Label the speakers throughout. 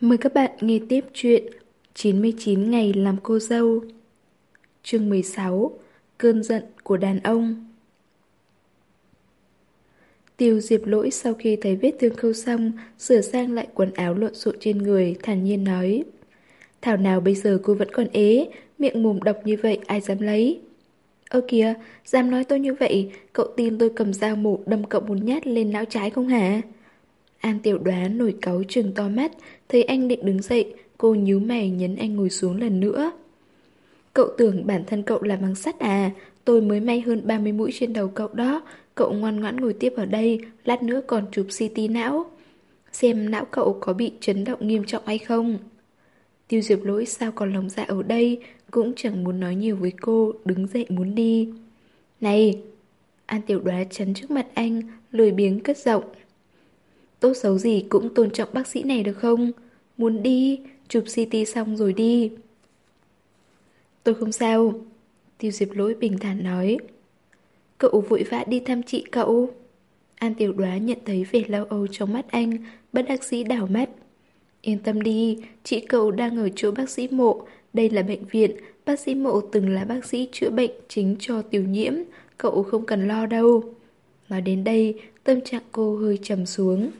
Speaker 1: Mời các bạn nghe tiếp chuyện 99 ngày làm cô dâu. Chương 16 Cơn giận của đàn ông. Tiêu diệp lỗi sau khi thấy vết thương khâu xong Sửa sang lại quần áo lộn xộn trên người Thản nhiên nói Thảo nào bây giờ cô vẫn còn ế Miệng mồm độc như vậy ai dám lấy? Ơ kìa, dám nói tôi như vậy Cậu tin tôi cầm dao mổ đâm cậu một nhát lên não trái không hả? An tiểu đoán nổi cáu trừng to mắt, Thấy anh định đứng dậy, Cô nhíu mày nhấn anh ngồi xuống lần nữa. Cậu tưởng bản thân cậu là bằng sắt à Tôi mới may hơn 30 mũi trên đầu cậu đó, Cậu ngoan ngoãn ngồi tiếp ở đây, Lát nữa còn chụp CT não. Xem não cậu có bị chấn động nghiêm trọng hay không. Tiêu diệp lỗi sao còn lòng dạ ở đây, Cũng chẳng muốn nói nhiều với cô, Đứng dậy muốn đi. Này, An tiểu đoá chắn trước mặt anh, Lười biếng cất giọng. Tốt xấu gì cũng tôn trọng bác sĩ này được không? Muốn đi, Chụp CT xong rồi đi. Tôi không sao. Tiêu diệp lỗi bình thản nói. Cậu vội vã đi thăm chị cậu. An tiểu đoá nhận thấy vẻ lau âu trong mắt anh, Bất đắc sĩ đảo mắt. Yên tâm đi, Chị cậu đang ở chỗ bác sĩ mộ. Đây là bệnh viện. Bác sĩ mộ từng là bác sĩ chữa bệnh chính cho tiểu nhiễm. Cậu không cần lo đâu. Nói đến đây, Tâm trạng cô hơi trầm xuống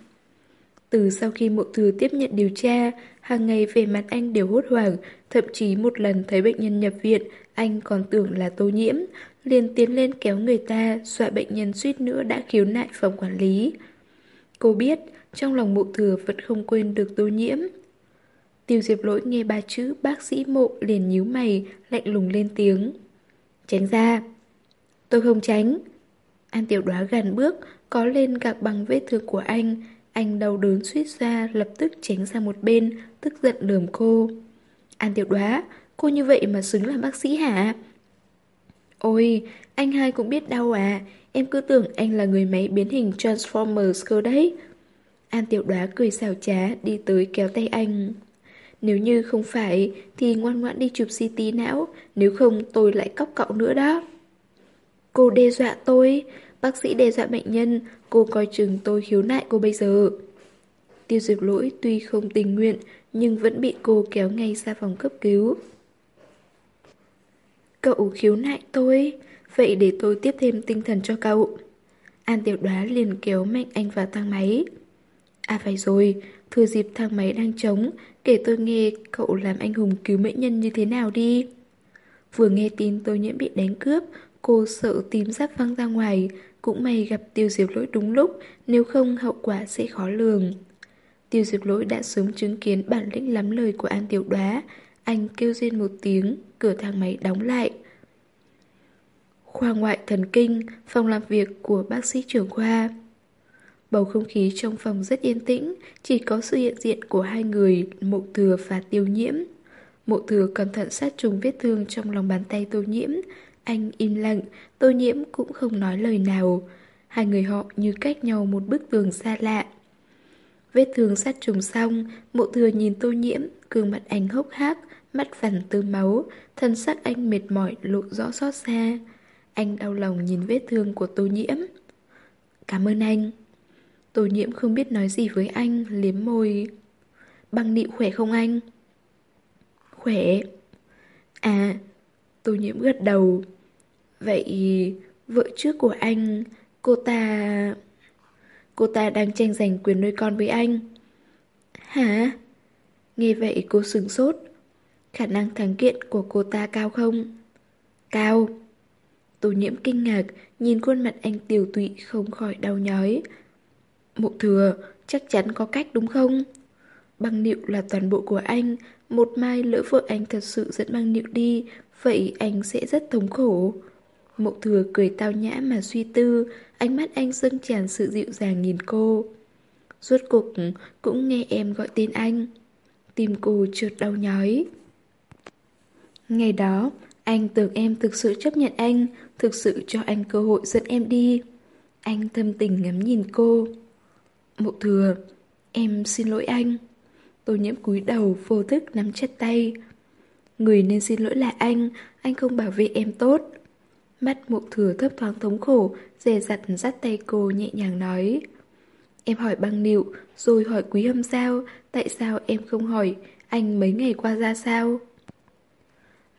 Speaker 1: từ sau khi mộ thừa tiếp nhận điều tra, hàng ngày về mặt anh đều hốt hoảng, thậm chí một lần thấy bệnh nhân nhập viện, anh còn tưởng là tô nhiễm, liền tiến lên kéo người ta, dọa bệnh nhân suýt nữa đã khiếu nại phòng quản lý. Cô biết, trong lòng mộ thừa vẫn không quên được tô nhiễm. Tiêu diệp lỗi nghe ba chữ bác sĩ mộ liền nhíu mày, lạnh lùng lên tiếng. Tránh ra. Tôi không tránh. An tiểu đoá gần bước, có lên gạc bằng vết thương của anh, anh đau đớn suýt ra lập tức tránh sang một bên, tức giận lườm cô. An tiểu đoá, cô như vậy mà xứng làm bác sĩ hả? Ôi, anh hai cũng biết đau à, em cứ tưởng anh là người máy biến hình Transformers cơ đấy. An tiểu đoá cười xào trá đi tới kéo tay anh. Nếu như không phải thì ngoan ngoãn đi chụp CT não, nếu không tôi lại cóc cậu nữa đó. Cô đe dọa tôi, bác sĩ đe dọa bệnh nhân, cô coi chừng tôi khiếu nại cô bây giờ. Tiêu diệt lỗi tuy không tình nguyện, nhưng vẫn bị cô kéo ngay ra phòng cấp cứu. Cậu khiếu nại tôi, vậy để tôi tiếp thêm tinh thần cho cậu. An tiểu đoá liền kéo mạnh anh vào thang máy. À phải rồi, thừa dịp thang máy đang trống, kể tôi nghe cậu làm anh hùng cứu mệnh nhân như thế nào đi. Vừa nghe tin tôi nhiễm bị đánh cướp, cô sợ tím giáp văng ra ngoài, cũng may gặp tiêu diệp lỗi đúng lúc, nếu không hậu quả sẽ khó lường. Tiêu diệp lỗi đã sớm chứng kiến bản lĩnh lắm lời của An Tiểu Đoá. Anh kêu rên một tiếng, cửa thang máy đóng lại. Khoa ngoại thần kinh, phòng làm việc của bác sĩ trưởng khoa. Bầu không khí trong phòng rất yên tĩnh, chỉ có sự hiện diện của hai người, mộ thừa và tiêu nhiễm. Mộ thừa cẩn thận sát trùng vết thương trong lòng bàn tay tô nhiễm, anh im lặng, tô nhiễm cũng không nói lời nào. Hai người họ như cách nhau một bức tường xa lạ. Vết thương sát trùng xong, mộ thừa nhìn tô nhiễm, gương mặt anh hốc hác, mắt vằn tư máu, thân sắc anh mệt mỏi lộ rõ xót xa. Anh đau lòng nhìn vết thương của tô nhiễm. Cảm ơn anh. Tô nhiễm không biết nói gì với anh, liếm môi. Băng nịu khỏe không anh? Khỏe. À, tô nhiễm gật đầu. Vậy vợ trước của anh, cô ta... Cô ta đang tranh giành quyền nuôi con với anh. Hả? Nghe vậy cô sừng sốt. Khả năng thắng kiện của cô ta cao không? Cao. Tô nhiễm kinh ngạc, nhìn khuôn mặt anh tiểu tụy không khỏi đau nhói. Mộ thừa, chắc chắn có cách đúng không? Băng nịu là toàn bộ của anh, một mai lỡ vợ anh thật sự dẫn băng nịu đi, vậy anh sẽ rất thống khổ. Mộ thừa cười tao nhã mà suy tư, ánh mắt anh dâng tràn sự dịu dàng nhìn cô. Rốt cục cũng nghe em gọi tên anh. Tim cô trượt đau nhói. Ngày đó, anh tưởng em thực sự chấp nhận anh, thực sự cho anh cơ hội dẫn em đi. Anh thâm tình ngắm nhìn cô. Mộ thừa, em xin lỗi anh. Tô nhiễm cúi đầu vô thức nắm chặt tay. Người nên xin lỗi là anh, anh không bảo vệ em tốt. Mắt mụ thừa thấp thoáng thống khổ, dè dặt dắt tay cô nhẹ nhàng nói. Em hỏi băng nịu, rồi hỏi quý hâm sao, tại sao em không hỏi anh mấy ngày qua ra sao?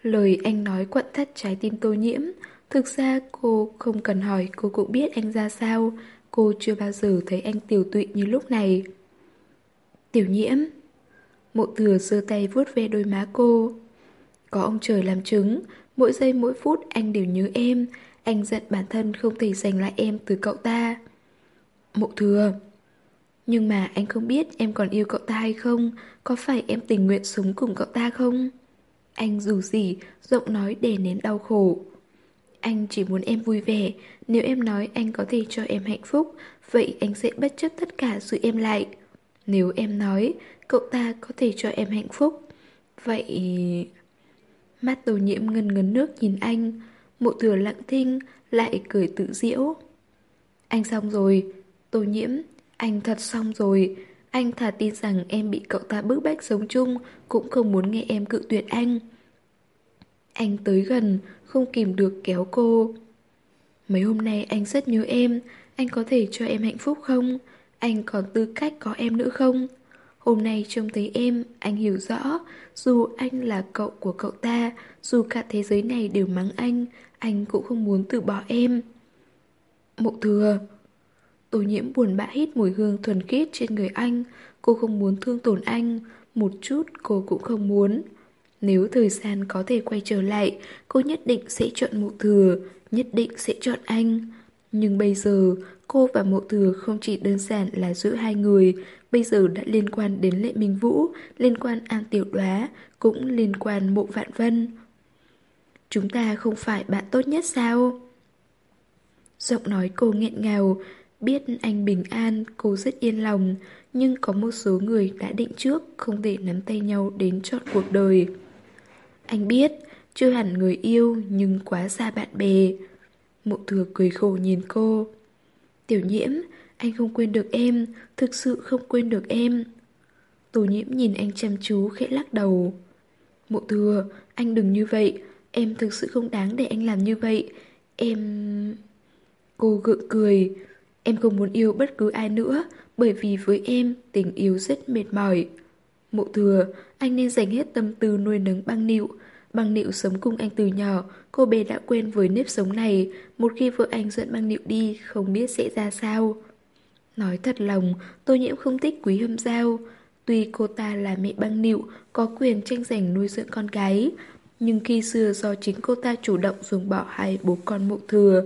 Speaker 1: Lời anh nói quặn thắt trái tim tô nhiễm. Thực ra cô không cần hỏi, cô cũng biết anh ra sao. Cô chưa bao giờ thấy anh tiểu tụy như lúc này. Tiểu nhiễm. Mộ thừa giơ tay vuốt ve đôi má cô. Có ông trời làm chứng, mỗi giây mỗi phút anh đều nhớ em. Anh giận bản thân không thể giành lại em từ cậu ta. Mộ thừa. Nhưng mà anh không biết em còn yêu cậu ta hay không Có phải em tình nguyện sống cùng cậu ta không Anh dù gì Giọng nói để nén đau khổ Anh chỉ muốn em vui vẻ Nếu em nói anh có thể cho em hạnh phúc Vậy anh sẽ bất chấp tất cả giữ em lại Nếu em nói Cậu ta có thể cho em hạnh phúc Vậy... Mắt tổ nhiễm ngân ngấn nước nhìn anh Mộ thừa lặng thinh Lại cười tự diễu Anh xong rồi, Tô nhiễm, anh thật xong rồi Anh thà tin rằng em bị cậu ta bức bách sống chung Cũng không muốn nghe em cự tuyệt anh Anh tới gần, Không kìm được kéo cô Mấy hôm nay anh rất nhớ em, Anh có thể cho em hạnh phúc không? Anh còn tư cách có em nữa không? Hôm nay trông thấy em, anh hiểu rõ. Dù anh là cậu của cậu ta Dù cả thế giới này đều mắng anh Anh cũng không muốn từ bỏ em. Mộ thừa Tô nhiễm buồn bã hít mùi hương thuần khiết trên người anh. Cô không muốn thương tổn anh Một chút cô cũng không muốn. Nếu thời gian có thể quay trở lại Cô nhất định sẽ chọn mộ thừa Nhất định sẽ chọn anh. Nhưng bây giờ cô và mộ thừa không chỉ đơn giản là giữa hai người Bây giờ đã liên quan đến Lệ Minh Vũ Liên quan An Tiểu Đoá Cũng liên quan Mộ Vạn Vân Chúng ta không phải bạn tốt nhất sao? Giọng nói cô nghẹn ngào Biết anh bình an, cô rất yên lòng, nhưng có một số người đã định trước không thể nắm tay nhau đến trọn cuộc đời. Anh biết, chưa hẳn người yêu nhưng quá xa bạn bè. Mộ thừa cười khổ nhìn cô. Tiểu nhiễm, anh không quên được em, thực sự không quên được em. Tổ nhiễm nhìn anh chăm chú khẽ lắc đầu. Mộ thừa, anh đừng như vậy, em thực sự không đáng để anh làm như vậy. Em... Cô gượng cười, Em không muốn yêu bất cứ ai nữa Bởi vì với em tình yêu rất mệt mỏi Mộ thừa Anh nên dành hết tâm tư nuôi nấng băng nịu Băng nịu sống cùng anh từ nhỏ Cô bé đã quen với nếp sống này Một khi vợ anh dẫn băng nịu đi Không biết sẽ ra sao Nói thật lòng Tôi nhiễm không thích quý hâm giao Tuy cô ta là mẹ băng nịu Có quyền tranh giành nuôi dưỡng con gái Nhưng khi xưa do chính cô ta chủ động dùng bỏ hai bố con mộ thừa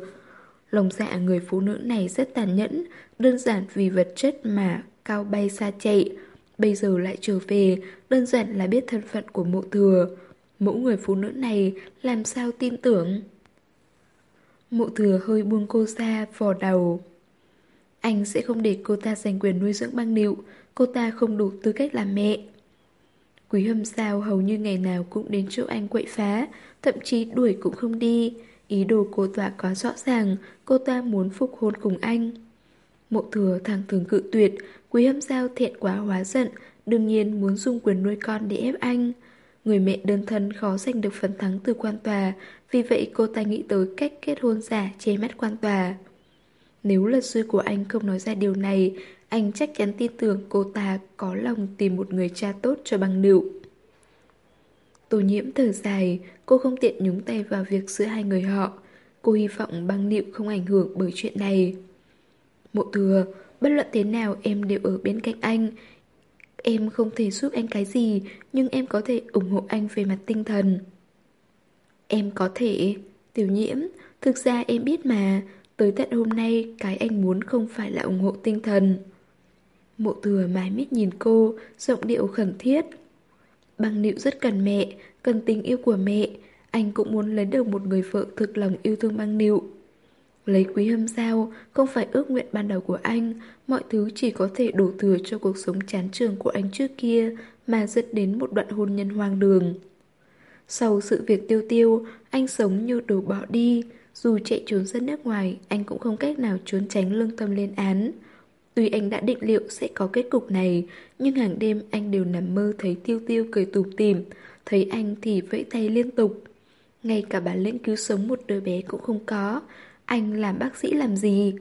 Speaker 1: Lòng dạ người phụ nữ này rất tàn nhẫn, đơn giản vì vật chất mà cao bay xa chạy. Bây giờ lại trở về, đơn giản là biết thân phận của mộ thừa. Mẫu người phụ nữ này làm sao tin tưởng? Mộ thừa hơi buông cô ra, vò đầu. Anh sẽ không để cô ta giành quyền nuôi dưỡng băng nịu, cô ta không đủ tư cách làm mẹ. Quý hâm sao hầu như ngày nào cũng đến chỗ anh quậy phá, thậm chí đuổi cũng không đi. Ý đồ cô ta quá rõ ràng, cô ta muốn phục hôn cùng anh. Mộ thừa thẳng thường cự tuyệt, quý hâm sao thiện quá hóa giận, đương nhiên muốn dùng quyền nuôi con để ép anh. Người mẹ đơn thân khó giành được phần thắng từ quan tòa, vì vậy cô ta nghĩ tới cách kết hôn giả che mắt quan tòa. Nếu luật sư của anh không nói ra điều này, anh chắc chắn tin tưởng cô ta có lòng tìm một người cha tốt cho bằng nựu. Tô nhiễm thở dài, cô không tiện nhúng tay vào việc giữa hai người họ. Cô hy vọng băng nịu không ảnh hưởng bởi chuyện này. Mộ thừa, bất luận thế nào em đều ở bên cạnh anh. Em không thể giúp anh cái gì, nhưng em có thể ủng hộ anh về mặt tinh thần. Em có thể, tiểu nhiễm, thực ra em biết mà, tới tận hôm nay cái anh muốn không phải là ủng hộ tinh thần. Mộ thừa mái mít nhìn cô, giọng điệu khẩn thiết. Băng nịu rất cần mẹ, cần tình yêu của mẹ. Anh cũng muốn lấy được một người vợ thực lòng yêu thương băng nịu. Lấy quý hâm sao, không phải ước nguyện ban đầu của anh, mọi thứ chỉ có thể đổ thừa cho cuộc sống chán trường của anh trước kia mà dẫn đến một đoạn hôn nhân hoang đường. Sau sự việc tiêu tiêu, anh sống như đồ bỏ đi, dù chạy trốn ra nước ngoài, anh cũng không cách nào trốn tránh lương tâm lên án. Tuy anh đã định liệu sẽ có kết cục này, nhưng hàng đêm anh đều nằm mơ thấy tiêu tiêu cười tủm tỉm, thấy anh thì vẫy tay liên tục. Ngay cả bản lĩnh cứu sống một đứa bé cũng không có, anh làm bác sĩ làm gì?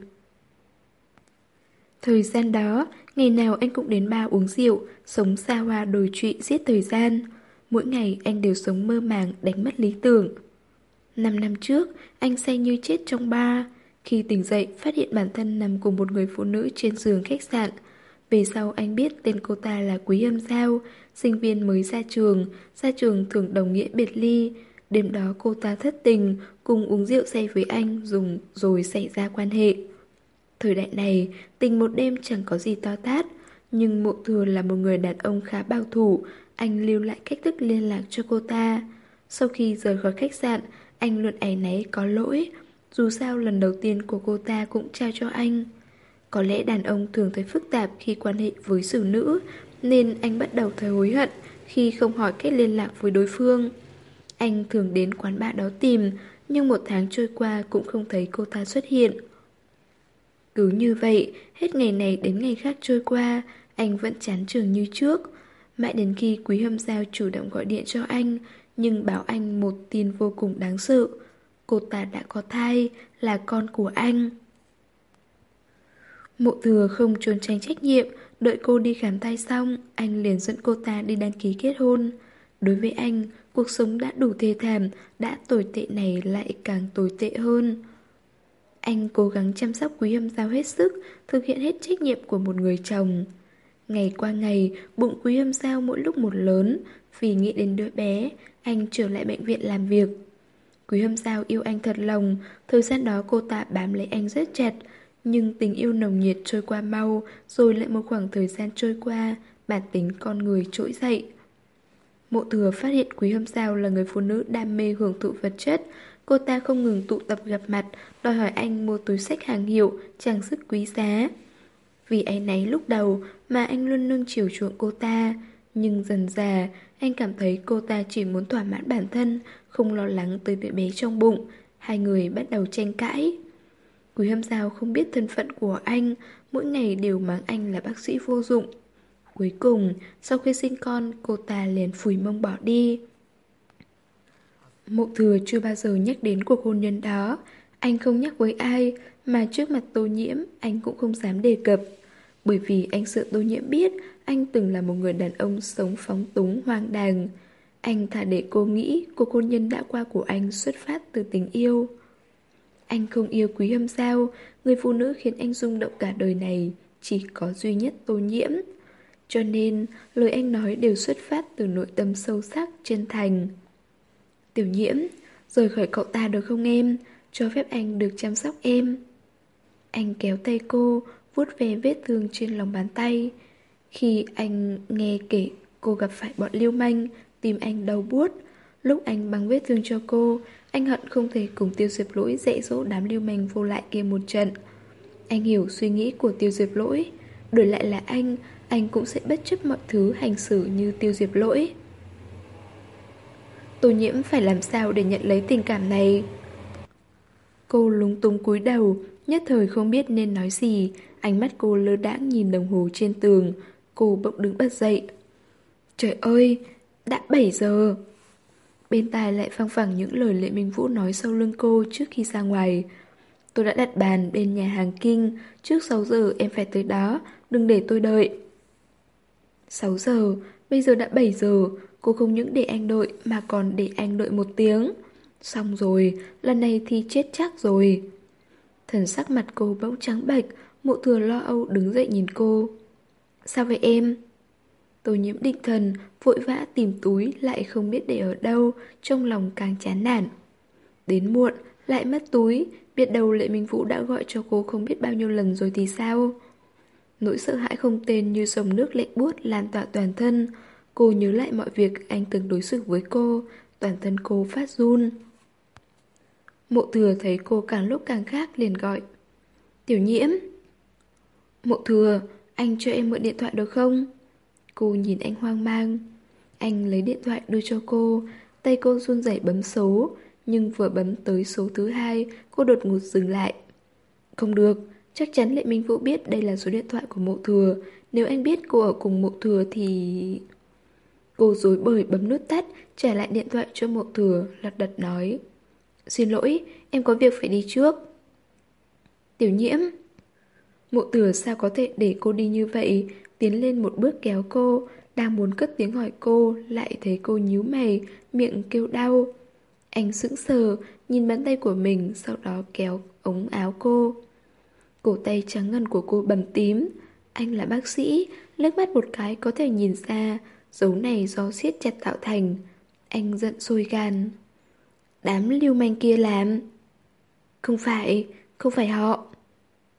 Speaker 1: Thời gian đó, ngày nào anh cũng đến ba uống rượu, sống xa hoa đồi trụy giết thời gian. Mỗi ngày anh đều sống mơ màng đánh mất lý tưởng. Năm năm trước, anh say như chết trong ba. Khi tỉnh dậy, phát hiện bản thân nằm cùng một người phụ nữ trên giường khách sạn. Về sau anh biết tên cô ta là Quý Âm Giao, sinh viên mới ra trường, ra trường thường đồng nghĩa biệt ly. Đêm đó cô ta thất tình, cùng uống rượu say với anh dùng rồi xảy ra quan hệ. Thời đại này, tình một đêm chẳng có gì to tát, nhưng mộ thừa là một người đàn ông khá bảo thủ, anh lưu lại cách thức liên lạc cho cô ta. Sau khi rời khỏi khách sạn, anh luôn áy náy có lỗi, dù sao lần đầu tiên của cô ta cũng trao cho anh. Có lẽ đàn ông thường thấy phức tạp khi quan hệ với xử nữ, nên anh bắt đầu thấy hối hận khi không hỏi cách liên lạc với đối phương. Anh thường đến quán bar đó tìm, nhưng một tháng trôi qua cũng không thấy cô ta xuất hiện. Cứ như vậy, hết ngày này đến ngày khác trôi qua, anh vẫn chán trường như trước. Mãi đến khi Quý Hâm Giao chủ động gọi điện cho anh, nhưng báo anh một tin vô cùng đáng sợ. Cô ta đã có thai, là con của anh. Mộ thừa không trốn tránh trách nhiệm, đợi cô đi khám thai xong, anh liền dẫn cô ta đi đăng ký kết hôn. Đối với anh, cuộc sống đã đủ thê thảm, đã tồi tệ này lại càng tồi tệ hơn. Anh cố gắng chăm sóc quý hâm giao hết sức, thực hiện hết trách nhiệm của một người chồng. Ngày qua ngày, bụng quý hâm giao mỗi lúc một lớn, vì nghĩ đến đứa bé, anh trở lại bệnh viện làm việc. Quý hâm giao yêu anh thật lòng, thời gian đó cô ta bám lấy anh rất chặt, nhưng tình yêu nồng nhiệt trôi qua mau, rồi lại một khoảng thời gian trôi qua, bản tính con người trỗi dậy. Mộ thừa phát hiện Quý Hâm Giao là người phụ nữ đam mê hưởng thụ vật chất, cô ta không ngừng tụ tập gặp mặt, đòi hỏi anh mua túi sách hàng hiệu, trang sức quý giá. Vì ấy náy lúc đầu mà anh luôn nương chiều chuộng cô ta, nhưng dần dà anh cảm thấy cô ta chỉ muốn thỏa mãn bản thân, không lo lắng tới đứa bé trong bụng. Hai người bắt đầu tranh cãi. Quý hâm giao không biết thân phận của anh, mỗi ngày đều mắng anh là bác sĩ vô dụng. Cuối cùng, sau khi sinh con, cô ta liền phủi mông bỏ đi. Mộ thừa chưa bao giờ nhắc đến cuộc hôn nhân đó. Anh không nhắc với ai, mà trước mặt tô nhiễm, anh cũng không dám đề cập. Bởi vì anh sợ tô nhiễm biết anh từng là một người đàn ông sống phóng túng hoang đàng. Anh thả để cô nghĩ cuộc hôn nhân đã qua của anh xuất phát từ tình yêu. Anh không yêu quý hâm sao, người phụ nữ khiến anh rung động cả đời này chỉ có duy nhất tô nhiễm. Cho nên, lời anh nói đều xuất phát từ nội tâm sâu sắc, chân thành. Tiểu nhiễm, rời khỏi cậu ta được không em? Cho phép anh được chăm sóc em. Anh kéo tay cô, vuốt về vết thương trên lòng bàn tay. Khi anh nghe kể cô gặp phải bọn lưu manh, tim anh đau buốt. Lúc anh băng vết thương cho cô, anh hận không thể cùng tiêu diệp lỗi dạy dỗ đám lưu manh vô lại kia một trận. Anh hiểu suy nghĩ của tiêu diệp lỗi. Đổi lại là anh, anh cũng sẽ bất chấp mọi thứ hành xử như tiêu diệp lỗi. Tô nhiễm phải làm sao để nhận lấy tình cảm này? Cô lúng túng cúi đầu, nhất thời không biết nên nói gì, ánh mắt cô lơ đãng nhìn đồng hồ trên tường, cô bỗng đứng bật dậy. Trời ơi, đã 7 giờ. Bên tai lại phăng phẳng những lời Lệ Minh Vũ nói sau lưng cô trước khi ra ngoài. Tôi đã đặt bàn bên nhà hàng Kinh, trước 6 giờ em phải tới đó, đừng để tôi đợi. 6 giờ, bây giờ đã 7 giờ, cô không những để anh đợi mà còn để anh đợi một tiếng. Xong rồi, lần này thì chết chắc rồi. Thần sắc mặt cô bỗng trắng bệch, mụ thừa lo âu đứng dậy nhìn cô. Sao vậy em? Tô nhiễm định thần, vội vã tìm túi lại không biết để ở đâu, trong lòng càng chán nản. Đến muộn, lại mất túi, biết đâu Lệ Minh Vũ đã gọi cho cô không biết bao nhiêu lần rồi thì sao? Nỗi sợ hãi không tên như dòng nước lệ buốt lan tỏa toàn thân. Cô nhớ lại mọi việc anh từng đối xử với cô, toàn thân cô phát run. Mộ thừa thấy cô càng lúc càng khác liền gọi. Tiểu nhiễm. Mộ thừa, anh cho em mượn điện thoại được không? Cô nhìn anh hoang mang. Anh lấy điện thoại đưa cho cô, tay cô run rẩy bấm số, nhưng vừa bấm tới số thứ hai, cô đột ngột dừng lại. Không được, chắc chắn Lệ Minh Vũ biết đây là số điện thoại của mộ thừa. Nếu anh biết cô ở cùng mộ thừa thì... Cô dối bời bấm nút tắt, trả lại điện thoại cho mộ thừa, lật đật nói. Xin lỗi, em có việc phải đi trước. Tiểu nhiễm. Mộ thừa sao có thể để cô đi như vậy, tiến lên một bước kéo cô, đang muốn cất tiếng hỏi cô, lại thấy cô nhíu mày, miệng kêu đau. Anh sững sờ, nhìn bàn tay của mình, sau đó kéo ống áo cô. Cổ tay trắng ngần của cô bầm tím. Anh là bác sĩ, liếc mắt một cái có thể nhìn ra, dấu này do siết chặt tạo thành. Anh giận sôi gan. Đám lưu manh kia làm. Không phải, không phải họ.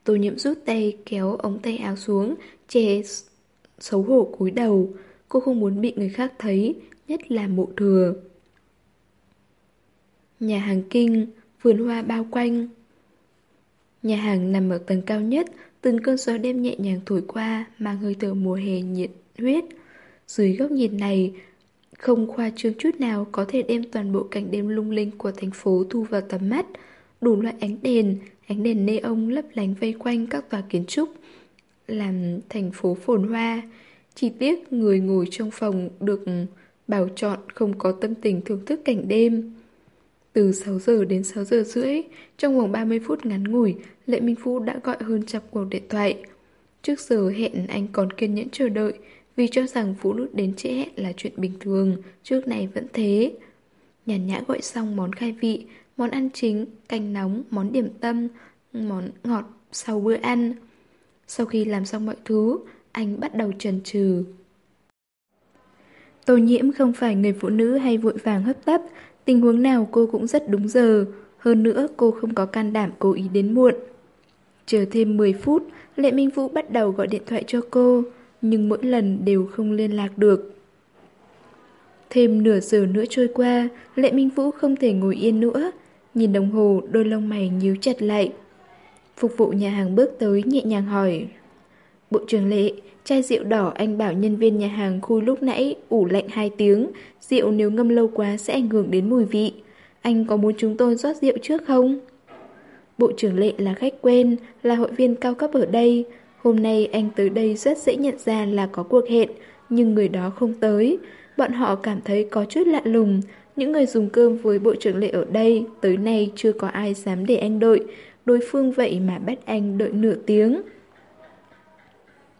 Speaker 1: Tô nhiễm rút tay kéo ống tay áo xuống, che xấu hổ cúi đầu. Cô không muốn bị người khác thấy, nhất là mộ thừa. Nhà hàng kinh, vườn hoa bao quanh. Nhà hàng nằm ở tầng cao nhất, từng cơn gió đêm nhẹ nhàng thổi qua, mang hơi thở mùa hè nhiệt huyết. Dưới góc nhìn này, không khoa trương chút nào có thể đem toàn bộ cảnh đêm lung linh của thành phố thu vào tầm mắt. Đủ loại ánh đèn, ánh đèn neon lấp lánh vây quanh các tòa kiến trúc, làm thành phố phồn hoa. Chỉ tiếc người ngồi trong phòng được bảo chọn không có tâm tình thưởng thức cảnh đêm. Từ 6 giờ đến 6 giờ rưỡi, trong vòng 30 phút ngắn ngủi, Lệ Minh Phu đã gọi hơn chập cuộc điện thoại. Trước giờ hẹn anh còn kiên nhẫn chờ đợi, vì cho rằng phụ nữ đến trễ hẹn là chuyện bình thường, trước này vẫn thế. Nhàn nhã gọi xong món khai vị, món ăn chính, canh nóng, món điểm tâm, món ngọt sau bữa ăn. Sau khi làm xong mọi thứ, anh bắt đầu trần trừ. Tô nhiễm không phải người phụ nữ hay vội vàng hấp tấp, tình huống nào cô cũng rất đúng giờ. Hơn nữa cô không có can đảm cố ý đến muộn. Chờ thêm 10 phút, Lệ Minh Vũ bắt đầu gọi điện thoại cho cô, nhưng mỗi lần đều không liên lạc được. Thêm nửa giờ nữa trôi qua, Lệ Minh Vũ không thể ngồi yên nữa. Nhìn đồng hồ, đôi lông mày nhíu chặt lại. Phục vụ nhà hàng bước tới nhẹ nhàng hỏi. Bộ trưởng Lệ, chai rượu đỏ anh bảo nhân viên nhà hàng khui lúc nãy ủ lạnh 2 tiếng. Rượu nếu ngâm lâu quá sẽ ảnh hưởng đến mùi vị. Anh có muốn chúng tôi rót rượu trước không? Bộ trưởng Lệ là khách quen, là hội viên cao cấp ở đây. Hôm nay anh tới đây rất dễ nhận ra là có cuộc hẹn, nhưng người đó không tới. Bọn họ cảm thấy có chút lạ lùng. Những người dùng cơm với bộ trưởng Lệ ở đây, tới nay chưa có ai dám để anh đợi. Đối phương vậy mà bắt anh đợi nửa tiếng.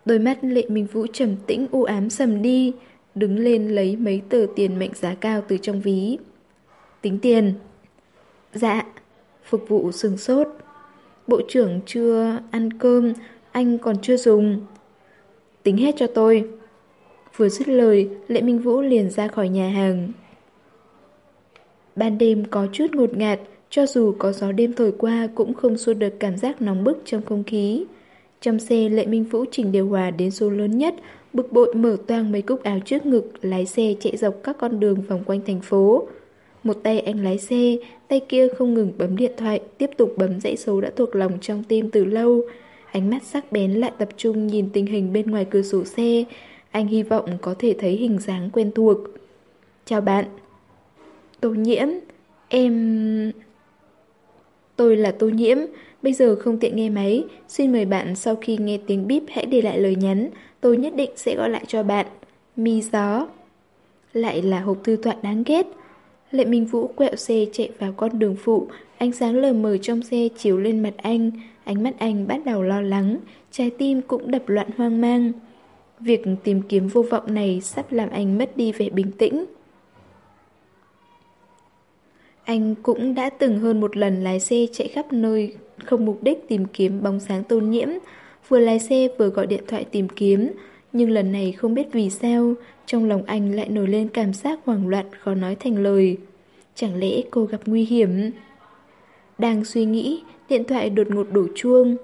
Speaker 1: Đôi mắt Lệ Minh Vũ trầm tĩnh u ám sầm đi, đứng lên lấy mấy tờ tiền mệnh giá cao từ trong ví. Tính tiền. Dạ. Phục vụ sừng sốt. Bộ trưởng chưa ăn cơm, anh còn chưa dùng. Tính hết cho tôi. Vừa dứt lời, Lệ Minh Vũ liền ra khỏi nhà hàng. Ban đêm có chút ngột ngạt, cho dù có gió đêm thổi qua cũng không xua được cảm giác nóng bức trong không khí. Trong xe Lệ Minh Vũ chỉnh điều hòa đến số lớn nhất, bực bội mở toang mấy cúc áo trước ngực, lái xe chạy dọc các con đường vòng quanh thành phố. Một tay anh lái xe, tay kia không ngừng bấm điện thoại, tiếp tục bấm dãy số đã thuộc lòng trong tim từ lâu. Ánh mắt sắc bén lại tập trung nhìn tình hình bên ngoài cửa sổ xe. Anh hy vọng có thể thấy hình dáng quen thuộc. Chào bạn. Tô nhiễm. Em... Tôi là Tô nhiễm. Bây giờ không tiện nghe máy. Xin mời bạn sau khi nghe tiếng bíp hãy để lại lời nhắn. Tôi nhất định sẽ gọi lại cho bạn. Mi gió. Lại là hộp thư thoại đáng ghét. Lệ Minh Vũ quẹo xe chạy vào con đường phụ, ánh sáng lờ mờ trong xe chiếu lên mặt anh, ánh mắt anh bắt đầu lo lắng, trái tim cũng đập loạn hoang mang. Việc tìm kiếm vô vọng này sắp làm anh mất đi vẻ bình tĩnh. Anh cũng đã từng hơn một lần lái xe chạy khắp nơi không mục đích tìm kiếm bóng sáng tôn nhiễm, vừa lái xe vừa gọi điện thoại tìm kiếm, nhưng lần này không biết vì sao, trong lòng anh lại nổi lên cảm giác hoảng loạn khó nói thành lời. Chẳng lẽ cô gặp nguy hiểm? Đang suy nghĩ, điện thoại đột ngột đổ chuông.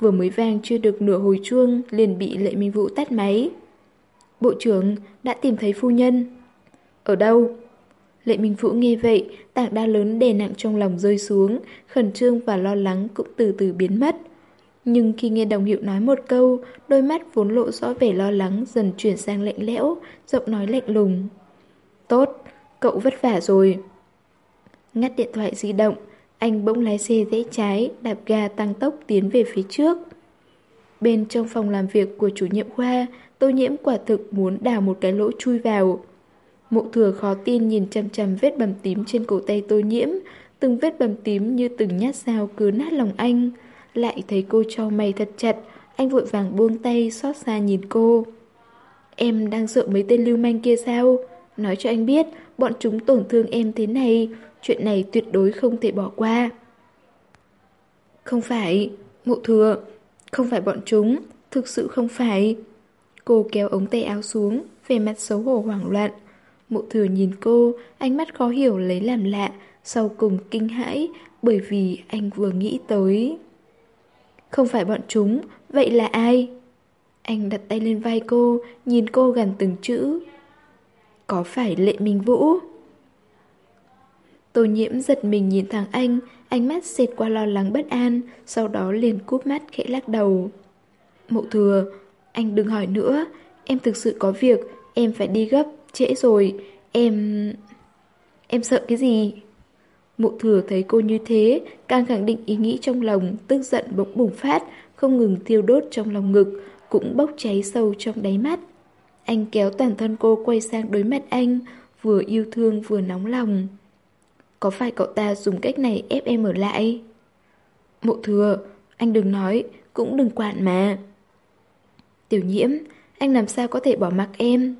Speaker 1: Vừa mới vang chưa được nửa hồi chuông, liền bị Lệ Minh Vũ tắt máy. Bộ trưởng đã tìm thấy phu nhân. Ở đâu? Lệ Minh Vũ nghe vậy, tảng đa lớn đè nặng trong lòng rơi xuống, khẩn trương và lo lắng cũng từ từ biến mất. Nhưng khi nghe đồng hiệu nói một câu, đôi mắt vốn lộ rõ vẻ lo lắng dần chuyển sang lạnh lẽo, giọng nói lạnh lùng. Tốt, cậu vất vả rồi. Ngắt điện thoại di động, anh bỗng lái xe rẽ trái, đạp ga tăng tốc tiến về phía trước. Bên trong phòng làm việc của chủ nhiệm khoa, tô nhiễm quả thực muốn đào một cái lỗ chui vào. Mộ thừa khó tin nhìn chằm chằm vết bầm tím trên cổ tay tôi nhiễm, từng vết bầm tím như từng nhát dao cứ nát lòng anh. Lại thấy cô cho mày thật chặt, anh vội vàng buông tay xót xa nhìn cô. Em đang sợ mấy tên lưu manh kia sao? Nói cho anh biết, bọn chúng tổn thương em thế này, chuyện này tuyệt đối không thể bỏ qua. Không phải, mộ thừa, không phải bọn chúng, thực sự không phải. Cô kéo ống tay áo xuống, về mặt xấu hổ hoảng loạn mộ thừa nhìn cô, ánh mắt khó hiểu lấy làm lạ, sau cùng kinh hãi, bởi vì anh vừa nghĩ tới. Không phải bọn chúng, vậy là ai? Anh đặt tay lên vai cô, nhìn cô gần từng chữ. Có phải Lệ Minh Vũ? Tô nhiễm giật mình nhìn thằng anh, ánh mắt xẹt qua lo lắng bất an, sau đó liền cúp mắt khẽ lắc đầu. Mộ thừa, anh đừng hỏi nữa, em thực sự có việc, em phải đi gấp, trễ rồi, em... Em sợ cái gì? Mộ thừa thấy cô như thế, càng khẳng định ý nghĩ trong lòng, tức giận bỗng bùng phát, không ngừng thiêu đốt trong lòng ngực, cũng bốc cháy sâu trong đáy mắt. Anh kéo toàn thân cô quay sang đối mặt anh, vừa yêu thương vừa nóng lòng. Có phải cậu ta dùng cách này ép em ở lại? Mộ thừa, anh đừng nói, cũng đừng quản mà. Tiểu nhiễm, anh làm sao có thể bỏ mặc em?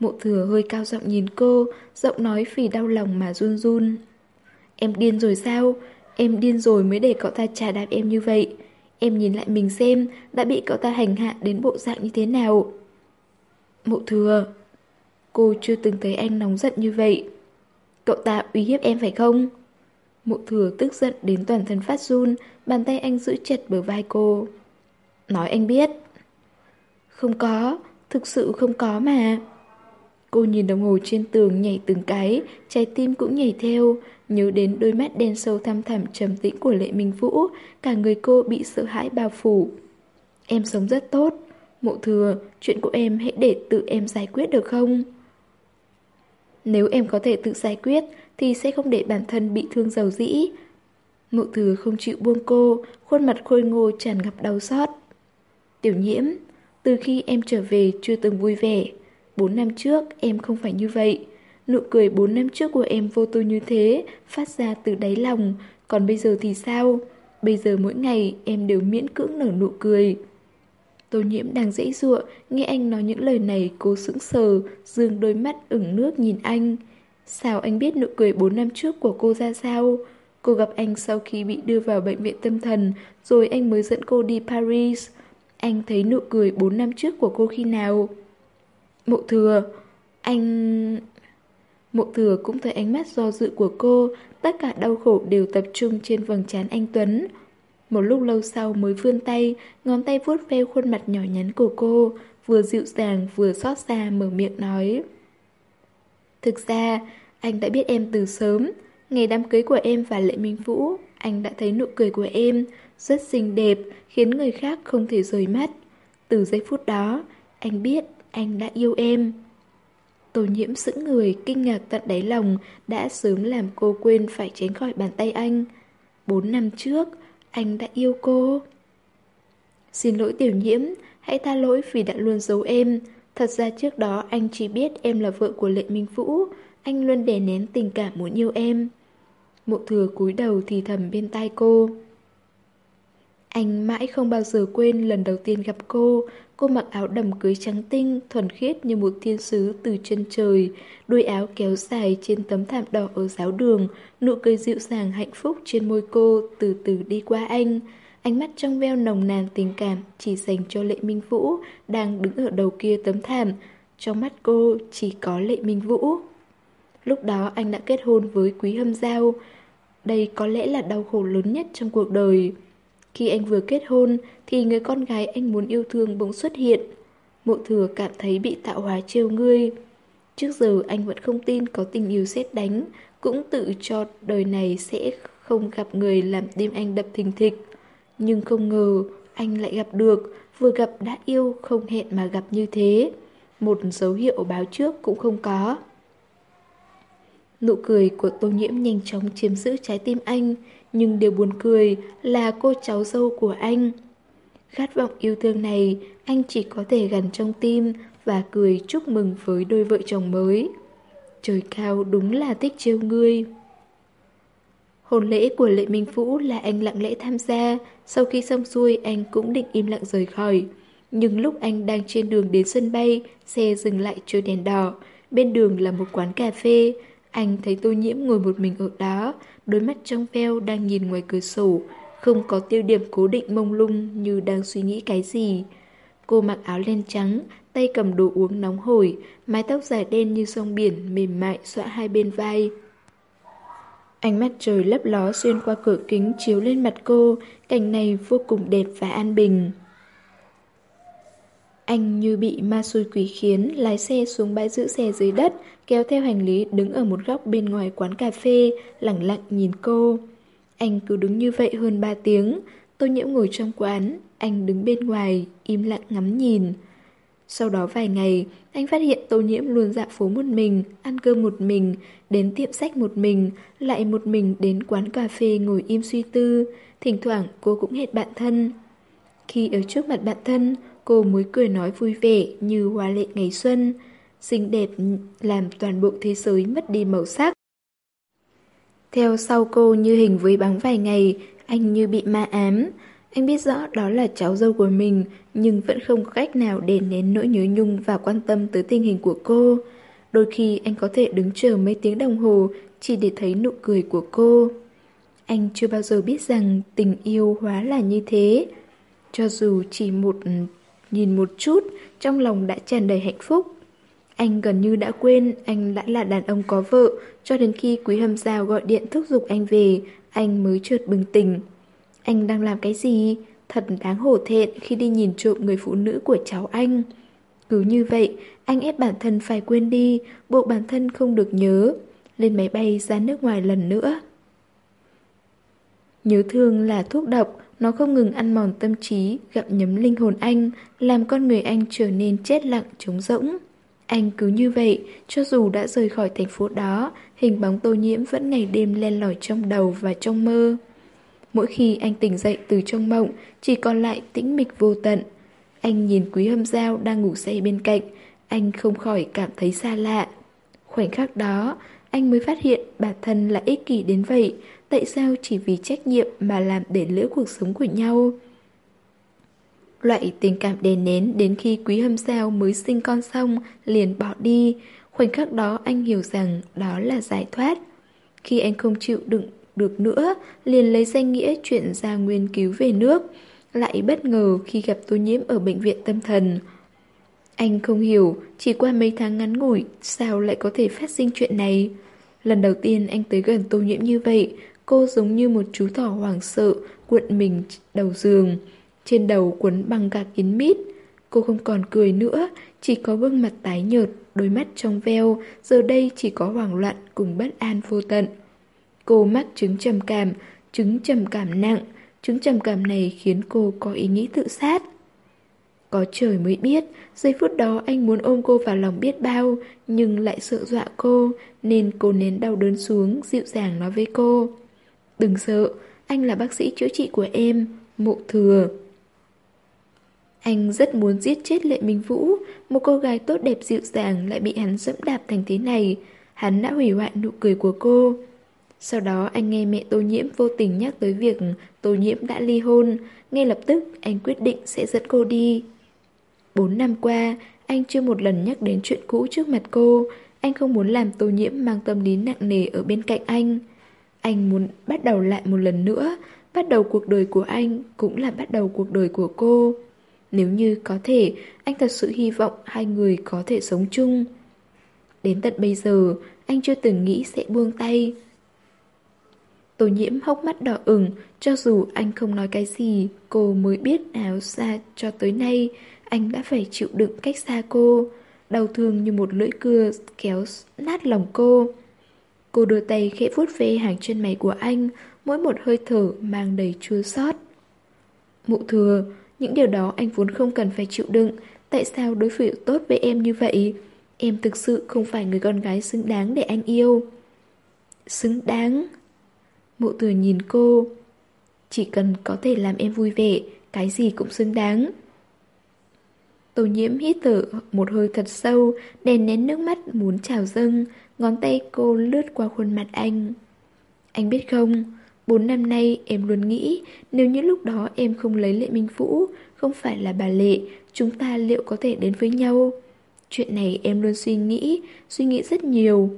Speaker 1: Mộ thừa hơi cao giọng nhìn cô, giọng nói vì đau lòng mà run run. Em điên rồi sao? Em điên rồi mới để cậu ta trả đạp em như vậy. Em nhìn lại mình xem đã bị cậu ta hành hạ đến bộ dạng như thế nào. Mộ thừa, cô chưa từng thấy anh nóng giận như vậy. Cậu ta uy hiếp em phải không? Mộ thừa tức giận đến toàn thân phát run, bàn tay anh giữ chặt bờ vai cô. Nói anh biết. Không có, thực sự không có mà. Cô nhìn đồng hồ trên tường nhảy từng cái, trái tim cũng nhảy theo, nhớ đến đôi mắt đen sâu thăm thẳm trầm tĩnh của Lệ Minh Vũ, cả người cô bị sợ hãi bao phủ. Em sống rất tốt, mộ thừa, chuyện của em hãy để tự em giải quyết được không? Nếu em có thể tự giải quyết thì sẽ không để bản thân bị thương giàu dĩ. Mộ thừa không chịu buông cô, khuôn mặt khôi ngô tràn ngập đau xót. Tiểu nhiễm, từ khi em trở về chưa từng vui vẻ. Bốn năm trước em không phải như vậy. Nụ cười bốn năm trước của em vô tư như thế, phát ra từ đáy lòng. Còn bây giờ thì sao? Bây giờ mỗi ngày em đều miễn cưỡng nở nụ cười. Tô nhiễm đang dễ dụa, nghe anh nói những lời này cô sững sờ, dương đôi mắt ửng nước nhìn anh. Sao anh biết nụ cười 4 năm trước của cô ra sao? Cô gặp anh sau khi bị đưa vào bệnh viện tâm thần, rồi anh mới dẫn cô đi Paris. Anh thấy nụ cười 4 năm trước của cô khi nào? Mộ thừa, anh... Mộ thừa cũng thấy ánh mắt do dự của cô, tất cả đau khổ đều tập trung trên vầng trán anh Tuấn. Một lúc lâu sau mới vươn tay, ngón tay vuốt ve khuôn mặt nhỏ nhắn của cô, vừa dịu dàng vừa xót xa mở miệng nói. Thực ra, anh đã biết em từ sớm. Ngày đám cưới của em và Lệ Minh Vũ, anh đã thấy nụ cười của em, rất xinh đẹp, khiến người khác không thể rời mắt. Từ giây phút đó, anh biết anh đã yêu em. Tô nhiễm sững người, kinh ngạc tận đáy lòng, đã sớm làm cô quên phải tránh khỏi bàn tay anh. Bốn năm trước, anh đã yêu cô. Xin lỗi tiểu nhiễm, hãy tha lỗi vì đã luôn giấu em. Thật ra trước đó anh chỉ biết em là vợ của Lệ Minh Vũ, anh luôn đè nén tình cảm muốn yêu em. Mộ thừa cúi đầu thì thầm bên tai cô. Anh mãi không bao giờ quên lần đầu tiên gặp cô, cô mặc áo đầm cưới trắng tinh, thuần khiết như một thiên sứ từ chân trời, đuôi áo kéo dài trên tấm thảm đỏ ở giáo đường, nụ cười dịu dàng hạnh phúc trên môi cô từ từ đi qua anh. Ánh mắt trong veo nồng nàn tình cảm chỉ dành cho Lệ Minh Vũ đang đứng ở đầu kia tấm thảm. Trong mắt cô chỉ có Lệ Minh Vũ. Lúc đó anh đã kết hôn với Quý Hâm Giao. Đây có lẽ là đau khổ lớn nhất trong cuộc đời. Khi anh vừa kết hôn thì người con gái anh muốn yêu thương bỗng xuất hiện. Mộ thừa cảm thấy bị tạo hóa trêu ngươi. Trước giờ anh vẫn không tin có tình yêu xét đánh, cũng tự cho đời này sẽ không gặp người làm tim anh đập thình thịch. Nhưng không ngờ anh lại gặp được, vừa gặp đã yêu không hẹn mà gặp như thế. Một dấu hiệu báo trước cũng không có. Nụ cười của tô nhiễm nhanh chóng chiếm giữ trái tim anh, nhưng điều buồn cười là cô cháu dâu của anh. Khát vọng yêu thương này, anh chỉ có thể gần trong tim và cười chúc mừng với đôi vợ chồng mới. Trời cao đúng là thích trêu ngươi. Hôn lễ của Lệ Minh Vũ là anh lặng lẽ tham gia, sau khi xong xuôi anh cũng định im lặng rời khỏi. Nhưng lúc anh đang trên đường đến sân bay, xe dừng lại trôi đèn đỏ. Bên đường là một quán cà phê. Anh thấy tô nhiễm ngồi một mình ở đó, đôi mắt trong veo đang nhìn ngoài cửa sổ, không có tiêu điểm cố định mông lung như đang suy nghĩ cái gì. Cô mặc áo len trắng, tay cầm đồ uống nóng hổi, mái tóc dài đen như sông biển mềm mại xõa hai bên vai. Ánh mắt trời lấp ló xuyên qua cửa kính chiếu lên mặt cô, cảnh này vô cùng đẹp và an bình. Anh như bị ma xui quỷ khiến, lái xe xuống bãi giữ xe dưới đất, kéo theo hành lý đứng ở một góc bên ngoài quán cà phê, lẳng lặng nhìn cô. Anh cứ đứng như vậy hơn 3 tiếng, tôi nhiễm ngồi trong quán, anh đứng bên ngoài, im lặng ngắm nhìn. Sau đó vài ngày, anh phát hiện tô nhiễm luôn dạo phố một mình, ăn cơm một mình, đến tiệm sách một mình, lại một mình đến quán cà phê ngồi im suy tư. Thỉnh thoảng cô cũng hẹn bạn thân. Khi ở trước mặt bạn thân, cô mới cười nói vui vẻ như hoa lệ ngày xuân. Xinh đẹp làm toàn bộ thế giới mất đi màu sắc. Theo sau cô như hình với bóng vài ngày, anh như bị ma ám. Anh biết rõ đó là cháu dâu của mình, nhưng vẫn không có cách nào để nén nỗi nhớ nhung và quan tâm tới tình hình của cô. Đôi khi anh có thể đứng chờ mấy tiếng đồng hồ chỉ để thấy nụ cười của cô. Anh chưa bao giờ biết rằng tình yêu hóa là như thế. Cho dù chỉ một nhìn một chút, trong lòng đã tràn đầy hạnh phúc. Anh gần như đã quên anh đã là đàn ông có vợ, cho đến khi Quý Hâm Giao gọi điện thúc giục anh về, anh mới chợt bừng tỉnh. Anh đang làm cái gì? Thật đáng hổ thẹn khi đi nhìn trộm người phụ nữ của cháu anh. Cứ như vậy, anh ép bản thân phải quên đi, buộc bản thân không được nhớ. Lên máy bay ra nước ngoài lần nữa. Nhớ thương là thuốc độc, nó không ngừng ăn mòn tâm trí, gặm nhấm linh hồn anh, làm con người anh trở nên chết lặng, trống rỗng. Anh cứ như vậy, cho dù đã rời khỏi thành phố đó, hình bóng tô nhiễm vẫn ngày đêm len lỏi trong đầu và trong mơ. Mỗi khi anh tỉnh dậy từ trong mộng, chỉ còn lại tĩnh mịch vô tận. Anh nhìn quý hâm dao đang ngủ say bên cạnh, anh không khỏi cảm thấy xa lạ. Khoảnh khắc đó, anh mới phát hiện bản thân là ích kỷ đến vậy, tại sao chỉ vì trách nhiệm mà làm để lỡ cuộc sống của nhau. Loại tình cảm đè nén đến khi quý hâm sao mới sinh con xong liền bỏ đi, khoảnh khắc đó anh hiểu rằng đó là giải thoát. Khi anh không chịu đựng được nữa, liền lấy danh nghĩa chuyện ra nguyên cứu về nước, lại bất ngờ khi gặp tô nhiễm ở bệnh viện tâm thần. Anh không hiểu, chỉ qua mấy tháng ngắn ngủi, sao lại có thể phát sinh chuyện này. Lần đầu tiên anh tới gần tô nhiễm như vậy, cô giống như một chú thỏ hoảng sợ, cuộn mình đầu giường. Trên đầu quấn bằng gạc kín mít. Cô không còn cười nữa, chỉ có gương mặt tái nhợt, đôi mắt trong veo, giờ đây chỉ có hoảng loạn cùng bất an vô tận. Cô mắc chứng trầm cảm, chứng trầm cảm nặng, chứng trầm cảm này khiến cô có ý nghĩ tự sát. Có trời mới biết, giây phút đó anh muốn ôm cô vào lòng biết bao, nhưng lại sợ dọa cô, nên cô nén đau đớn xuống, dịu dàng nói với cô. Đừng sợ, anh là bác sĩ chữa trị của em, mộ thừa. Anh rất muốn giết chết Lệ Minh Vũ, một cô gái tốt đẹp dịu dàng lại bị hắn dẫm đạp thành thế này. Hắn đã hủy hoại nụ cười của cô. Sau đó anh nghe mẹ Tô Nhiễm vô tình nhắc tới việc Tô Nhiễm đã ly hôn, ngay lập tức anh quyết định sẽ dẫn cô đi. Bốn năm qua, anh chưa một lần nhắc đến chuyện cũ trước mặt cô, anh không muốn làm Tô Nhiễm mang tâm lý nặng nề ở bên cạnh anh. Anh muốn bắt đầu lại một lần nữa, bắt đầu cuộc đời của anh cũng là bắt đầu cuộc đời của cô. Nếu như có thể, anh thật sự hy vọng hai người có thể sống chung. Đến tận bây giờ, anh chưa từng nghĩ sẽ buông tay. Tô nhiễm hốc mắt đỏ ửng, cho dù anh không nói cái gì, cô mới biết áo xa cho tới nay, anh đã phải chịu đựng cách xa cô. Đau thương như một lưỡi cưa kéo nát lòng cô. Cô đưa tay khẽ vuốt ve hàng chân mày của anh, mỗi một hơi thở mang đầy chua xót. Mụ thừa, những điều đó anh vốn không cần phải chịu đựng, tại sao đối xử tốt với em như vậy? Em thực sự không phải người con gái xứng đáng để anh yêu. Xứng đáng? Mụ thừa nhìn cô. Chỉ cần có thể làm em vui vẻ, cái gì cũng xứng đáng. Tô nhiễm hít thở một hơi thật sâu, đèn nén nước mắt muốn trào dâng, ngón tay cô lướt qua khuôn mặt anh. Anh biết không, bốn năm nay em luôn nghĩ nếu như lúc đó em không lấy Lệ Minh Vũ, không phải là bà Lệ, chúng ta liệu có thể đến với nhau? Chuyện này em luôn suy nghĩ, suy nghĩ rất nhiều.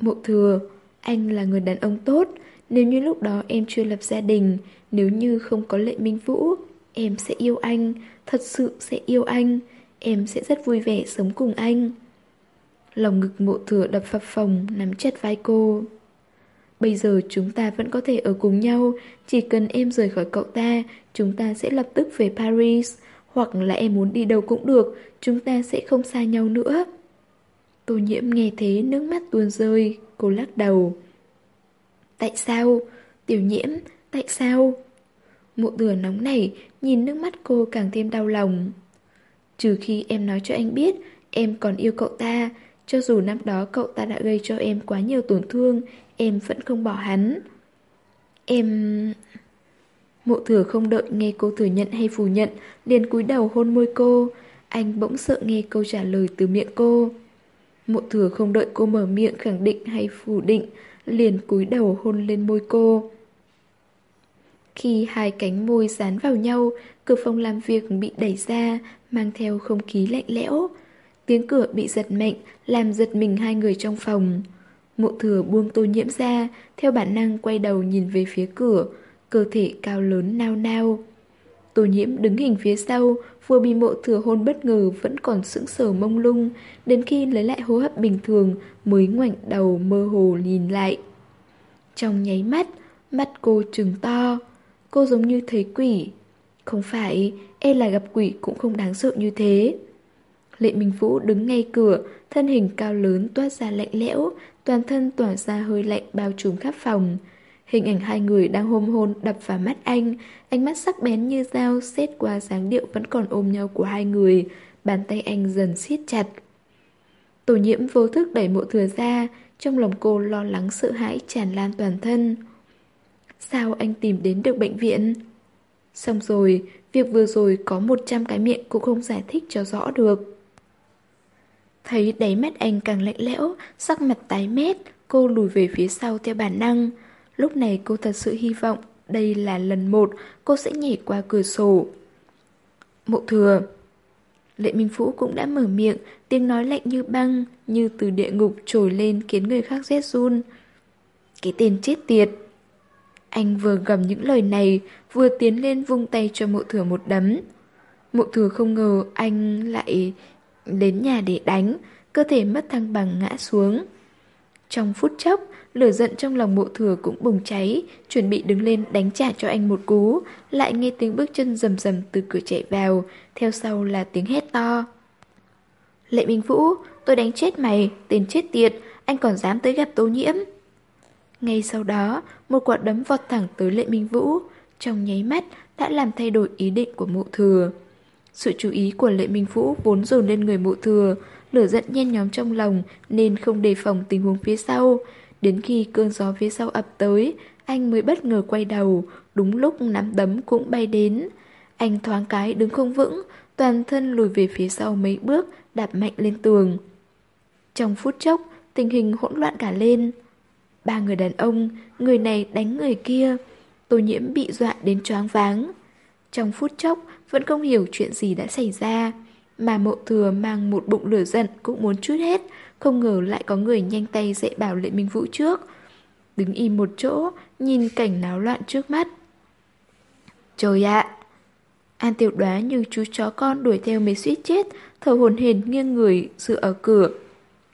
Speaker 1: Mộ thừa, anh là người đàn ông tốt, nếu như lúc đó em chưa lập gia đình, nếu như không có Lệ Minh Vũ, em sẽ yêu anh, thật sự sẽ yêu anh, em sẽ rất vui vẻ sống cùng anh. Lòng ngực mộ thừa đập phập phồng nắm chặt vai cô. Bây giờ chúng ta vẫn có thể ở cùng nhau, chỉ cần em rời khỏi cậu ta, chúng ta sẽ lập tức về Paris, hoặc là em muốn đi đâu cũng được, chúng ta sẽ không xa nhau nữa. Tô nhiễm nghe thế nước mắt tuôn rơi, cô lắc đầu. Tại sao? Tiểu nhiễm, tại sao? Mộ thừa nóng nảy nhìn nước mắt cô càng thêm đau lòng. Trừ khi em nói cho anh biết, em còn yêu cậu ta, cho dù năm đó cậu ta đã gây cho em quá nhiều tổn thương, em vẫn không bỏ hắn. Em... Mộ thừa không đợi nghe cô thừa nhận hay phủ nhận, liền cúi đầu hôn môi cô. Anh bỗng sợ nghe câu trả lời từ miệng cô. Mộ thừa không đợi cô mở miệng khẳng định hay phủ định, liền cúi đầu hôn lên môi cô. Khi hai cánh môi dán vào nhau, cửa phòng làm việc bị đẩy ra, mang theo không khí lạnh lẽo. Tiếng cửa bị giật mạnh, làm giật mình hai người trong phòng. Mộ thừa buông tô nhiễm ra, theo bản năng quay đầu nhìn về phía cửa, cơ thể cao lớn nao nao. Tô nhiễm đứng hình phía sau, vừa bị mộ thừa hôn bất ngờ vẫn còn sững sờ mông lung, đến khi lấy lại hô hấp bình thường mới ngoảnh đầu mơ hồ nhìn lại. Trong nháy mắt, mắt cô trừng to, cô giống như thấy quỷ. Không phải, e là gặp quỷ cũng không đáng sợ như thế. Lệ Minh Vũ đứng ngay cửa, thân hình cao lớn toát ra lạnh lẽo, toàn thân tỏa ra hơi lạnh bao trùm khắp phòng. Hình ảnh hai người đang hôn hôn đập vào mắt anh, ánh mắt sắc bén như dao xét qua dáng điệu vẫn còn ôm nhau của hai người, bàn tay anh dần siết chặt. Tổ nhiễm vô thức đẩy mộ thừa ra, trong lòng cô lo lắng sợ hãi tràn lan toàn thân. Sao anh tìm đến được bệnh viện? Xong rồi, việc vừa rồi có 100 cái miệng cũng không giải thích cho rõ được. Thấy đáy mắt anh càng lạnh lẽo, sắc mặt tái mét, cô lùi về phía sau theo bản năng. Lúc này cô thật sự hy vọng đây là lần một cô sẽ nhảy qua cửa sổ. Mộ thừa Lệ Minh Phũ cũng đã mở miệng, tiếng nói lạnh như băng, như từ địa ngục trồi lên khiến người khác rét run. Cái tên chết tiệt. Anh vừa gầm những lời này, vừa tiến lên vung tay cho mộ thừa một đấm. Mộ thừa không ngờ anh lại đến nhà để đánh, cơ thể mất thăng bằng ngã xuống. Trong phút chốc, lửa giận trong lòng mộ thừa cũng bùng cháy, chuẩn bị đứng lên đánh trả cho anh một cú, lại nghe tiếng bước chân rầm rầm từ cửa chạy vào, theo sau là tiếng hét to. Lệ Minh Vũ, tôi đánh chết mày, tên chết tiệt, anh còn dám tới gặp tô nhiễm. Ngay sau đó, một quả đấm vọt thẳng tới Lệ Minh Vũ, trong nháy mắt đã làm thay đổi ý định của mộ thừa. Sự chú ý của Lệ Minh Vũ vốn dồn lên người mộ thừa, lửa giận nhen nhóm trong lòng nên không đề phòng tình huống phía sau. Đến khi cơn gió phía sau ập tới, anh mới bất ngờ quay đầu, đúng lúc nắm đấm cũng bay đến. Anh thoáng cái đứng không vững, toàn thân lùi về phía sau mấy bước, đạp mạnh lên tường. Trong phút chốc, tình hình hỗn loạn cả lên. Ba người đàn ông, người này đánh người kia. Tô nhiễm bị dọa đến choáng váng. Trong phút chốc, vẫn không hiểu chuyện gì đã xảy ra. Mà mộ thừa mang một bụng lửa giận cũng muốn chút hết, không ngờ lại có người nhanh tay dạy bảo Lệ Minh Vũ trước. Đứng im một chỗ, nhìn cảnh náo loạn trước mắt. Trời ạ! An tiểu đoá như chú chó con đuổi theo mấy suýt chết, thở hồn hển nghiêng người dựa ở cửa.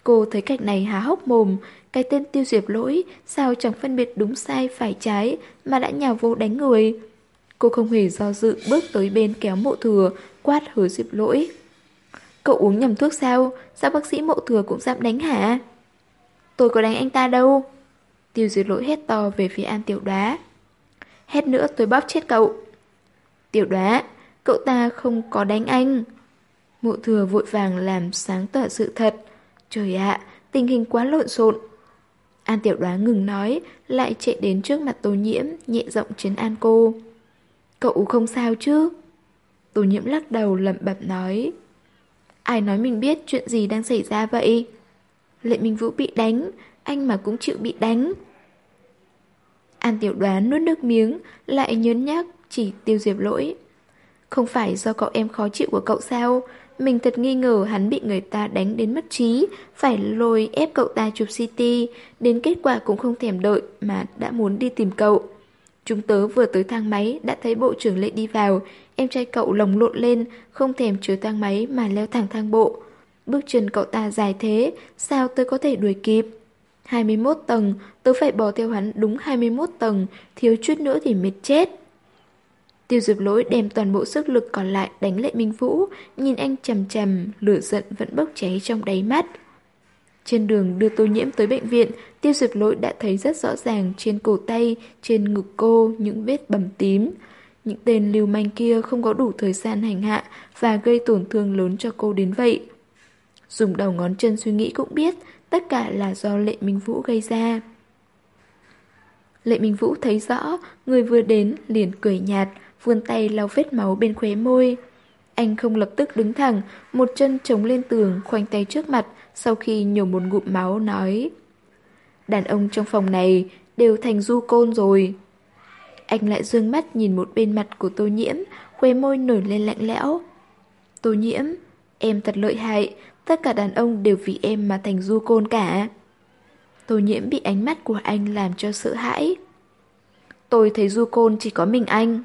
Speaker 1: Cô thấy cảnh này há hốc mồm, cái tên tiêu diệp lỗi, sao chẳng phân biệt đúng sai phải trái mà đã nhào vô đánh người. Cô không hề do dự bước tới bên kéo mộ thừa, quát hứa diệp lỗi. Cậu uống nhầm thuốc sao? Sao bác sĩ mộ thừa cũng dám đánh hả? Tôi có đánh anh ta đâu. Tiêu diệt lỗi hét to về phía an tiểu đoá. Hét nữa tôi bóp chết cậu. Tiểu đoá, cậu ta không có đánh anh. Mộ thừa vội vàng làm sáng tỏ sự thật. Trời ạ, tình hình quá lộn xộn. An tiểu đoá ngừng nói, lại chạy đến trước mặt tô nhiễm, nhẹ giọng chấn an cô. Cậu không sao chứ? Tô nhiễm lắc đầu lẩm bẩm nói. Ai nói mình biết chuyện gì đang xảy ra vậy? Lệ Minh Vũ bị đánh, anh mà cũng chịu bị đánh. An tiểu đoán nuốt nước miếng, lại nhớn nhác, chỉ tiêu diệp lỗi. Không phải do cậu em khó chịu của cậu sao? Mình thật nghi ngờ hắn bị người ta đánh đến mất trí, phải lôi ép cậu ta chụp CT, đến kết quả cũng không thèm đợi mà đã muốn đi tìm cậu. Chúng tớ vừa tới thang máy đã thấy bộ trưởng lệ đi vào, em trai cậu lồng lộn lên, không thèm chứa thang máy mà leo thẳng thang bộ. Bước chân cậu ta dài thế, sao tớ có thể đuổi kịp? 21 tầng, tớ phải bò theo hắn đúng 21 tầng, thiếu chút nữa thì mệt chết. Tiêu diệp lỗi đem toàn bộ sức lực còn lại đánh lệ Minh Vũ, nhìn anh chầm chầm, lửa giận vẫn bốc cháy trong đáy mắt. Trên đường đưa tô nhiễm tới bệnh viện, tiêu diệt lỗi đã thấy rất rõ ràng trên cổ tay, trên ngực cô những vết bầm tím. Những tên lưu manh kia không có đủ thời gian hành hạ và gây tổn thương lớn cho cô đến vậy. Dùng đầu ngón chân suy nghĩ cũng biết, tất cả là do Lệ Minh Vũ gây ra. Lệ Minh Vũ thấy rõ, người vừa đến liền cười nhạt, vươn tay lau vết máu bên khóe môi. Anh không lập tức đứng thẳng, một chân chống lên tường, khoanh tay trước mặt, sau khi nhổ một ngụm máu nói. Đàn ông trong phòng này đều thành du côn rồi. Anh lại dương mắt nhìn một bên mặt của tô nhiễm, khóe môi nổi lên lạnh lẽo. Tô nhiễm, em thật lợi hại, tất cả đàn ông đều vì em mà thành du côn cả. Tô nhiễm bị ánh mắt của anh làm cho sợ hãi. Tôi thấy du côn chỉ có mình anh.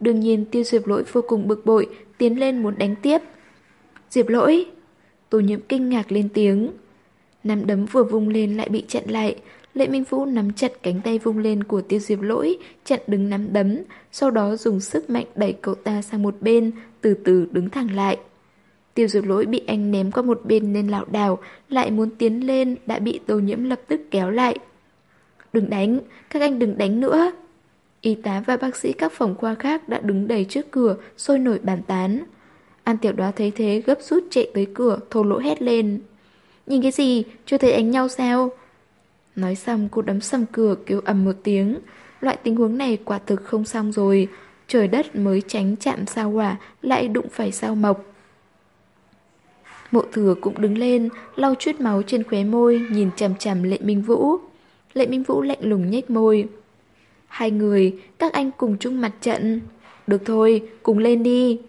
Speaker 1: Đương nhiên tiêu diệp lỗi vô cùng bực bội, tiến lên muốn đánh tiếp. Diệp lỗi! Tô nhiễm kinh ngạc lên tiếng. Nắm đấm vừa vung lên lại bị chặn lại. Lệ Minh Vũ nắm chặt cánh tay vung lên của tiêu diệp lỗi, chặn đứng nắm đấm, sau đó dùng sức mạnh đẩy cậu ta sang một bên, từ từ đứng thẳng lại. Tiêu diệp lỗi bị anh ném qua một bên nên lảo đảo, lại muốn tiến lên, đã bị tô nhiễm lập tức kéo lại. Đừng đánh, các anh đừng đánh nữa. Y tá và bác sĩ các phòng khoa khác đã đứng đầy trước cửa, sôi nổi bàn tán. An tiểu đoá thấy thế gấp rút chạy tới cửa, thô lỗ hét lên. Nhìn cái gì, chưa thấy ánh nhau sao? Nói xong cô đấm sầm cửa kêu ầm một tiếng. Loại tình huống này quả thực không xong rồi. Trời đất mới tránh chạm sao hỏa, lại đụng phải sao mộc. Mộ thừa cũng đứng lên, lau chút máu trên khóe môi, nhìn chằm chằm Lệ Minh Vũ. Lệ Minh Vũ lạnh lùng nhếch môi. Hai người, các anh cùng chung mặt trận. Được thôi, cùng lên đi.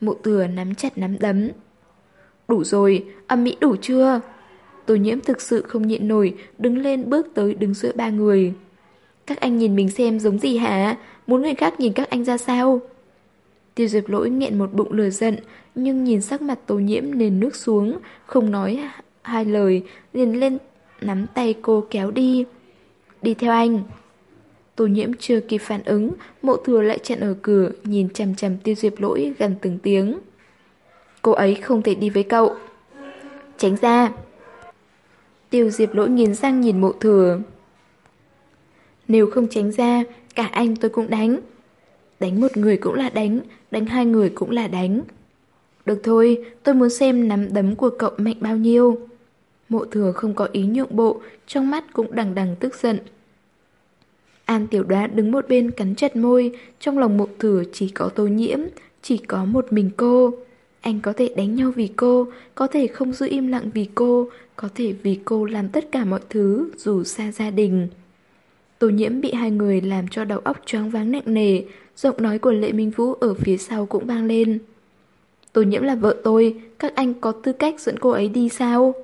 Speaker 1: Mộ thừa nắm chặt nắm đấm. Đủ rồi, âm mỹ đủ chưa? Tô nhiễm thực sự không nhịn nổi, đứng lên bước tới đứng giữa ba người. Các anh nhìn mình xem giống gì hả? Muốn người khác nhìn các anh ra sao? Tiêu diệp lỗi nghẹn một bụng lửa giận, nhưng nhìn sắc mặt tô nhiễm nền nước xuống, không nói hai lời, liền lên nắm tay cô kéo đi. Đi theo anh. Tô nhiễm chưa kịp phản ứng, mộ thừa lại chặn ở cửa, nhìn chằm chằm tiêu diệp lỗi gần từng tiếng. Cô ấy không thể đi với cậu. Tránh ra. Tiêu diệp lỗi nghiến răng nhìn mộ thừa. Nếu không tránh ra, cả anh tôi cũng đánh. Đánh một người cũng là đánh, đánh hai người cũng là đánh. Được thôi, tôi muốn xem nắm đấm của cậu mạnh bao nhiêu. Mộ thừa không có ý nhượng bộ, trong mắt cũng đằng đằng tức giận. An tiểu đoá đứng một bên cắn chặt môi, trong lòng mộ thừa chỉ có tô nhiễm, chỉ có một mình cô. Anh có thể đánh nhau vì cô, có thể không giữ im lặng vì cô, có thể vì cô làm tất cả mọi thứ dù xa gia đình. Tô nhiễm bị hai người làm cho đầu óc choáng váng nặng nề, giọng nói của Lệ Minh Vũ ở phía sau cũng vang lên. Tô nhiễm là vợ tôi, các anh có tư cách dẫn cô ấy đi sao?